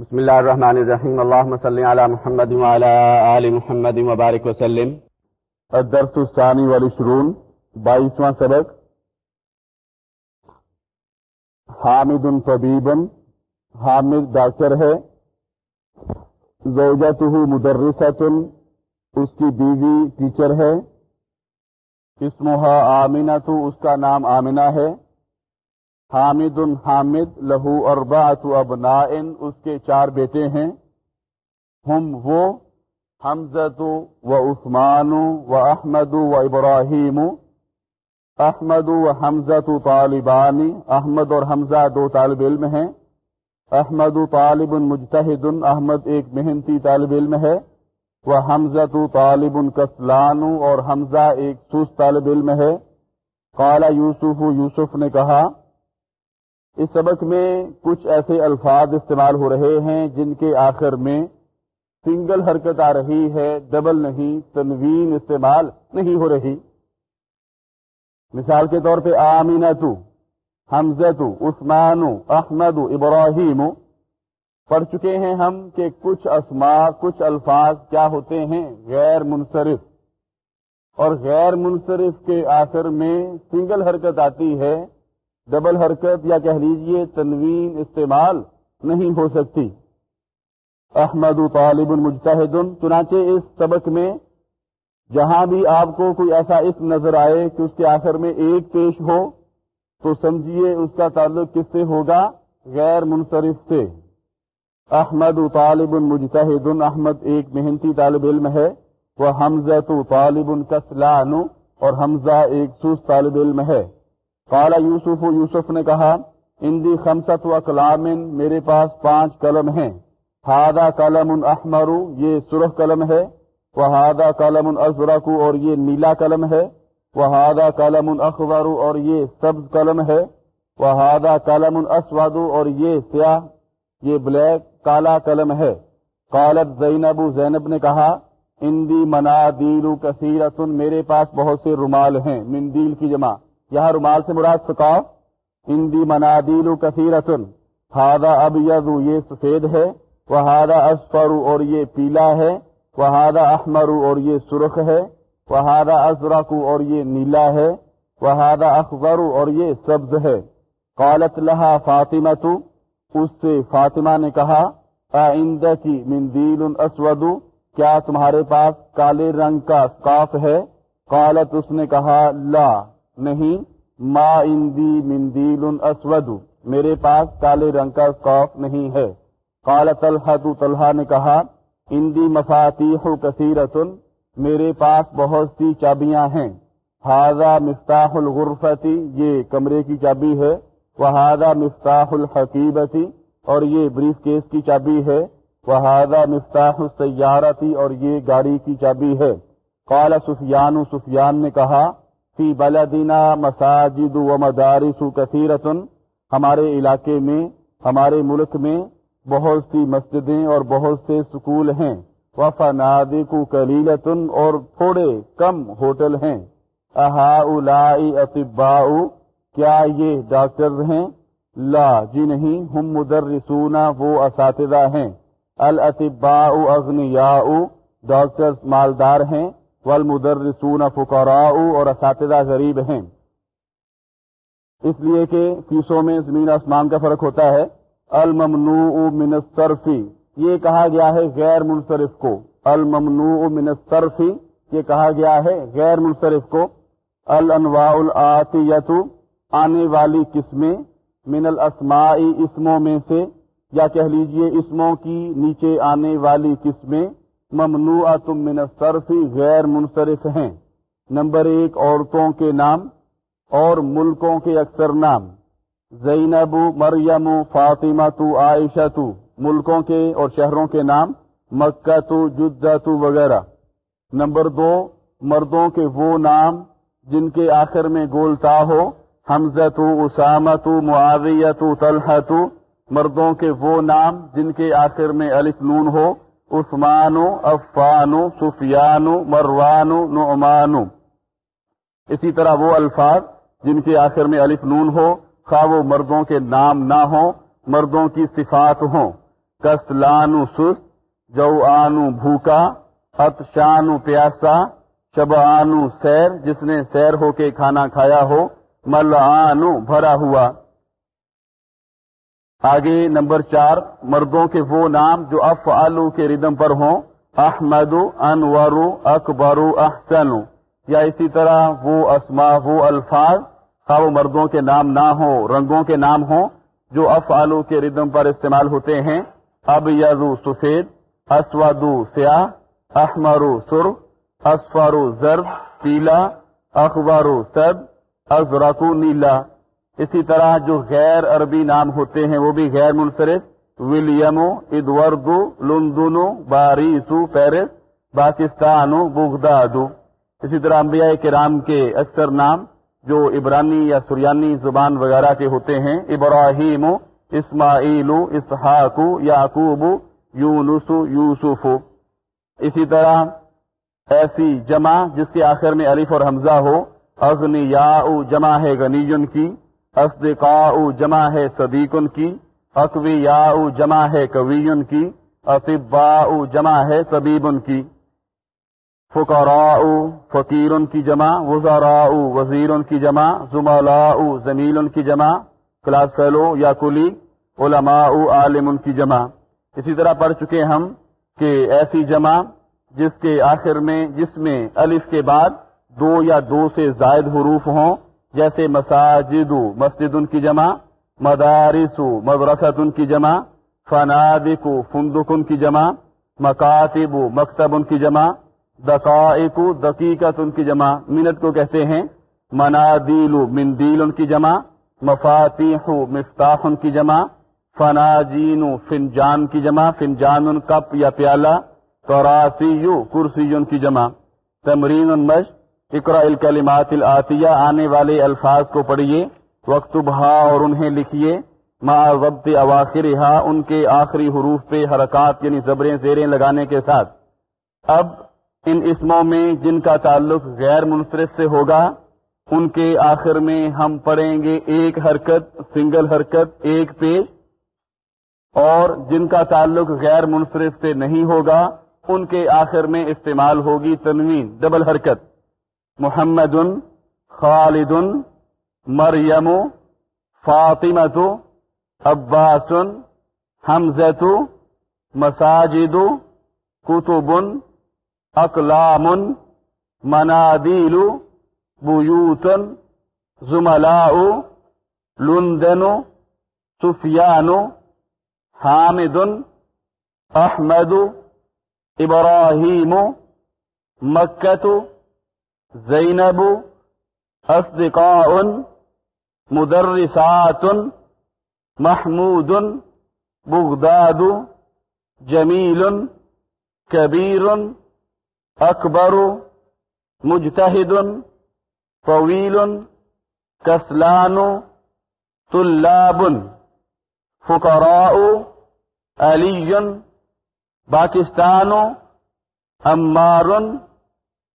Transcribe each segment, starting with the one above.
بسم الله الرحمن الرحيم اللهم صل على محمد وعلى آل محمد وبارك وسلم. الدرس الثاني والعشرون، بائیسواں سبق. حامد طبیب، حامد ڈاکٹر ہے. زوجته مدرسۃ، اس کی بیوی ٹیچر ہے. اسمها آمینہ تو اس کا نام آمینہ ہے. حامد حامد لہو اربعت ابناء، اس کے چار بیٹے ہیں۔ ہم وہ حمزت و عثمان و احمد و ابراہیم۔ احمد و حمزت طالبانی، احمد اور حمزہ دو طالب علم ہیں۔ احمد طالب مجتہد، احمد ایک محنتی طالب علم ہے۔ وہ حمزت طالب کسلان اور حمزہ ایک سست طالب علم ہے۔ قال یوسف یوسف نے کہا اس سبق میں کچھ ایسے الفاظ استعمال ہو رہے ہیں جن کے آخر میں سنگل حرکت آ رہی ہے، ڈبل نہیں، تنوین استعمال نہیں ہو رہی۔ مثال کے طور پہ آمینہ تو حمزہ عثمان احمد ابراہیم پڑھ چکے ہیں ہم کہ کچھ اسماء، کچھ الفاظ کیا ہوتے ہیں غیر منصرف۔ اور غیر منصرف کے آخر میں سنگل حرکت آتی ہے ڈبل حرکت یا کہہ لیجیے تنوین استعمال نہیں ہو سکتی۔ احمد طالب المجتہد چنانچہ اس سبق میں جہاں بھی آپ کو کوئی ایسا اس نظر آئے کہ اس کے آخر میں ایک پیش ہو، تو سمجھیے اس کا تعلق کس سے ہوگا؟ غیر منصرف سے۔ احمد طالب المجتہد احمد ایک محنتی طالب علم ہے، وہ حمزہ تو طالب کسلان، اور حمزہ ایک سوس طالب علم ہے۔ قال یوسف یوسف نے کہا، اندی خمسط و کلام میرے پاس پانچ قلم ہیں۔ ہادہ قلم احمر، یہ سرخ قلم ہے۔ وہ ہادہ قلم ازرق، اور یہ نیلا قلم ہے۔ وہ ہادہ قلم اخبار اور یہ سبز قلم ہے۔ وہ ہادہ قلم اسود، اور یہ سیاہ، یہ بلیک، کالا قلم ہے۔ قالت زینب زینب نے کہا، اندی منا دیلو کثیرتن، میرے پاس بہت سے رومال ہیں مندیل کی جمع۔ یہاں رومال سے مراد سکاؤ ہندی منادیل کثیرتن ہادہ اب یہ سفید ہے وہ ہادہ اسفر اور یہ پیلا ہے وہ ہادہ احمر اور یہ سرخ ہے وہ ہادہ ازرق اور یہ نیلا ہے وہ ہادہ اخبر اور یہ سبز ہے۔ قالت لہا فاطمہ تو اس سے فاطمہ نے کہا آئند کی مندیل اسود، کیا تمہارے پاس کالے رنگ کا کاف ہے؟ قالت اس نے کہا، لا۔ نہیں، ما اندی مندیل اسود، میرے پاس کالے رنگ کا اسکاف نہیں ہے۔ قال طلحہ طلحہ نے کہا اندی مفاتیح کثیرتن، میرے پاس بہت سی چابیاں ہیں۔ ہاضا مفتاح الغرفتی، یہ کمرے کی چابی ہے۔ وہ ہاضا مفتاح الحقیبتی، اور یہ بریف کیس کی چابی ہے۔ وہ ہاضا مفتاح السیارتی، اور یہ گاڑی کی چابی ہے۔ قال سفیان سفیان نے کہا فی بلدنا مساجد و مدارس کثیرتن، ہمارے علاقے میں، ہمارے ملک میں بہت سی مسجدیں اور بہت سے سکول ہیں۔ وفناد کو کلیلتن اور تھوڑے کم ہوٹل ہیں۔ احا اطباء کیا یہ ڈاکٹر ہیں؟ لا جی نہیں، ہم مدرسون، وہ اساتذہ ہیں۔ الاطباء اغنیاء ڈاکٹر مالدار ہیں۔ والمدرسون فقراء اور اساتذہ غریب ہیں۔ اس لیے کہ فیسوں میں زمین آسمان کا فرق ہوتا ہے۔ الممنوع من الصرفی یہ کہا گیا ہے غیر منصرف کو۔ الممنوع من الصرفی یہ کہا گیا ہے غیر منصرف کو۔ الانواع العطیت آنے والی قسمیں من الاسماء، اسموں میں سے، یا کہہ لیجیے اسموں کی نیچے آنے والی قسمیں۔ ممنوع تم من صرفی غیر منصرف ہیں۔ نمبر ایک، عورتوں کے نام اور ملکوں کے اکثر نام۔ زینب، مریم فاطمہ تو عائشہ تو ملکوں کے اور شہروں کے نام۔ مکہ تو جدہ تو وغیرہ۔ نمبر دو، مردوں کے وہ نام جن کے آخر میں گولتا ہو۔ حمزہ تو اسامہ تو معاویہ تو طلحہ تو مردوں کے وہ نام جن کے آخر میں الف نون ہو۔ عثمان عفان سفیان مروان نعمان اسی طرح وہ الفاظ جن کے آخر میں الف نون ہو، خواہ وہ مردوں کے نام نہ ہوں، مردوں کی صفات ہوں۔ کسلانو سست جو آنو بھوکا اتشانو پیاسا شب آنو سیر، جس نے سیر ہو کے کھانا کھایا ہو مل آنو بھرا ہوا۔ آگے نمبر چار، مردوں کے وہ نام جو اف آلو کے ردم پر ہوں، احمد، انور، اکبر، احسن. یا اسی طرح وہ اسما وہ الفاظ، خواہ وہ مردوں کے نام نہ ہوں، رنگوں کے نام ہوں، جو اف آلو کے ردم پر استعمال ہوتے ہیں. اب یزو سفید. اسودو سیاہ. احمرو سر. اسفارو زرد. پیلا. اخبارو سب ازرکو نیلا. اسی طرح جو غیر عربی نام ہوتے ہیں وہ بھی غیر منصرف، ولیمو، ادوردو، لندنو، باریسو، پیرس، پاکستانو، بغدادو۔ اسی طرح انبیاء کرام کے اکثر نام جو عبرانی یا سریانی زبان وغیرہ کے ہوتے ہیں ابراہیم اسماعیل اسحاق یعقوب یونس یوسف اسی طرح ایسی جمع جس کے آخر میں علیف اور حمزہ ہو اغنی یا جمع ہے غنیجن کی۔ اصدقاء جمع ہے صدیقن کی اقوی یا جمع ہے کویون کی، اطباء جمع ہے طبیبن کی، فقراء فقیر کی جمع وزراء وزیر ان کی جمع زملاء زمیل کی جمع کلاس فیلو یا کلی علماء عالم کی جمع اسی طرح پڑھ چکے ہم کہ ایسی جمع جس کے آخر میں، جس میں الف کے بعد دو یا دو سے زائد حروف ہوں جیسے مساجد، مسجد ان کی جمع، مدارس، مدرسۃ ان کی جمع، فنادق، فندق ان کی جمع، مکاتب، مکتب ان کی جمع، دقائق، دقیقت ان کی جمع، منت کو کہتے ہیں، منادیل، مندیل ان کی جمع، مفاتیح، مفتاح ان کی جمع، فناجین، فنجان کی جمع، فنجان ان کپ یا پیالہ کراسی کرسی ان کی جمع، تمرین المش اقرا الکلمات العطیہ آنے والے الفاظ کو پڑھیے وقت اور انہیں لکھیے، ما ضبط اواخر ان کے آخری حروف پہ حرکات یعنی زبریں زیریں لگانے کے ساتھ۔ اب ان اسموں میں جن کا تعلق غیر منفرد سے ہوگا، ان کے آخر میں ہم پڑھیں گے ایک حرکت، سنگل حرکت، ایک پیج اور جن کا تعلق غیر منفرد سے نہیں ہوگا، ان کے آخر میں استعمال ہوگی تنوین، ڈبل حرکت۔ محمد، خالد، مریم فاطمت عباس حمزت مساجد، کتب، اقلام، منادیل، بیوت، زملاء، لندن، سفیان، حامد، احمد، ابراہیم مکت زینب اصدقاء مدرسات محمود بغداد جمیل کبیر اکبر مجتہد طویل کسلان طلاب فقراء علی پاکستان عمار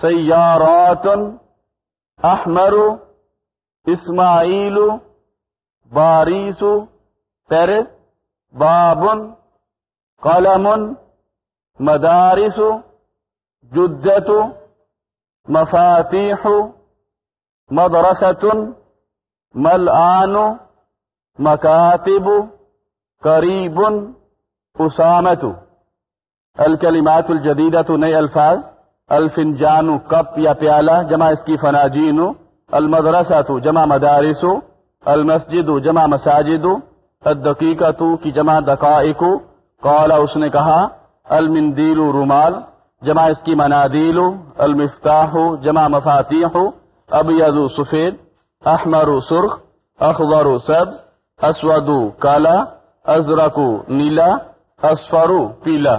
سیارات احمر اسماعیل باریس پیرس بابن قلم مدارس جدت مفاتیح مدرسة ملآن مکاتب قریب اسامت الکلمات الجدیدہ نئے الفاظ۔ الفنجان کپ یا پیالہ، جمع اس کی فناجین المدرسہ تو جمع مدارس المسجد جمع مساجد الدقیقہ کی جمع دقائق قال اس نے کہا المندیل رومال، جمع اس کی منادیل المفتاح جمع مفاتیح ابیض سفید احمر سرخ اخبر سبز اسود کالا ازرق نیلا اصفر پیلا۔